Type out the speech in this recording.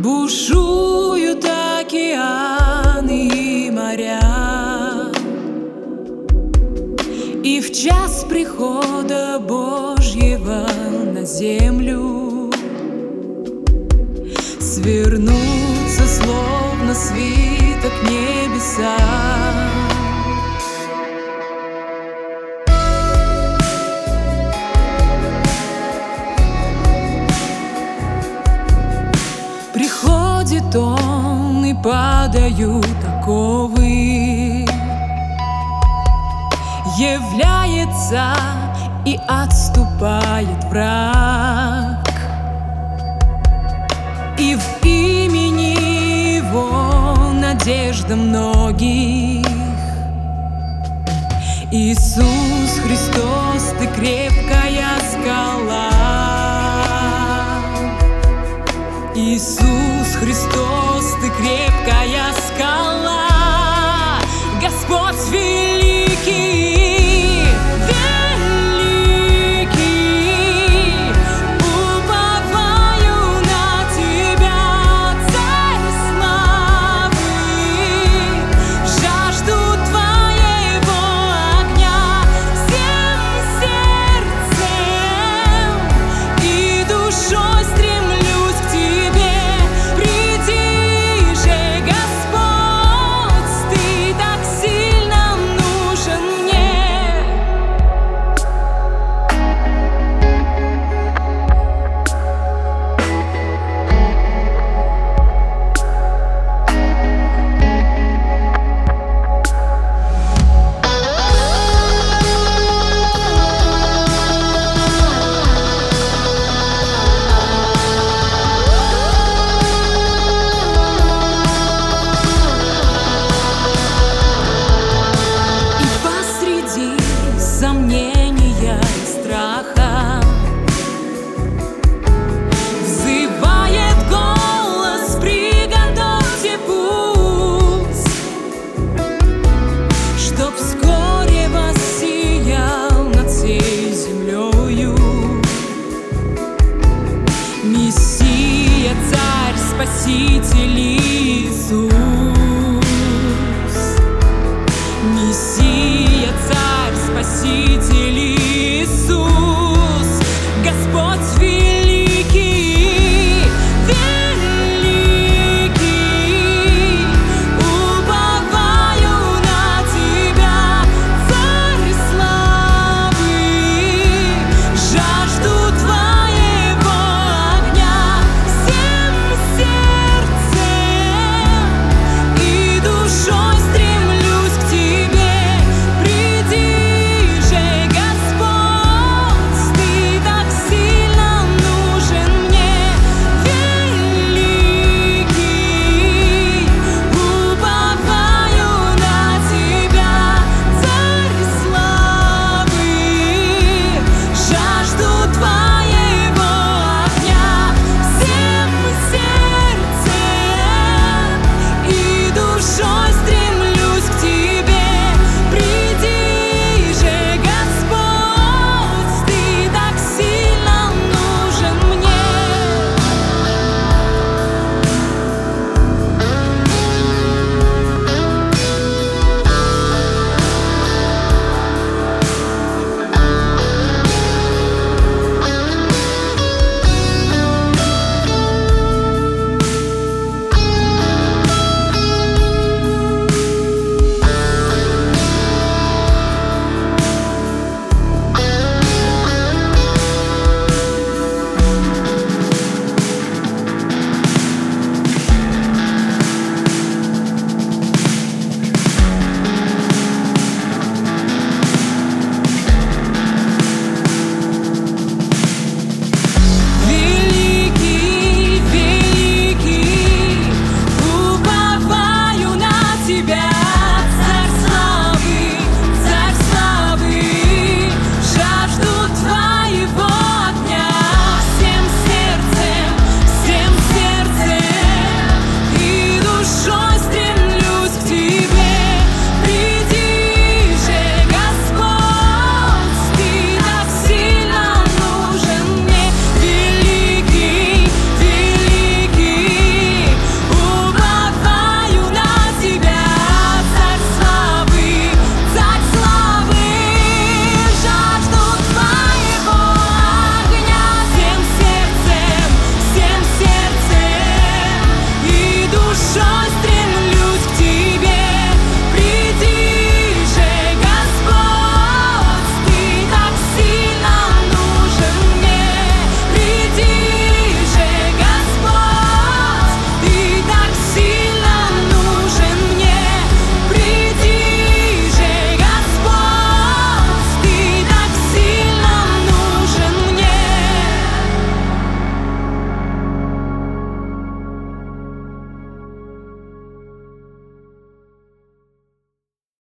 Бушуют океаны и моря. И в час прихода Божьего на землю Свернутся, словно свиток небеса. Падают оковы Является и отступает враг. И в имени его надежда многих. Иисус Христос, ты крепкая скала. Иисус Мессия, царь, спаситель и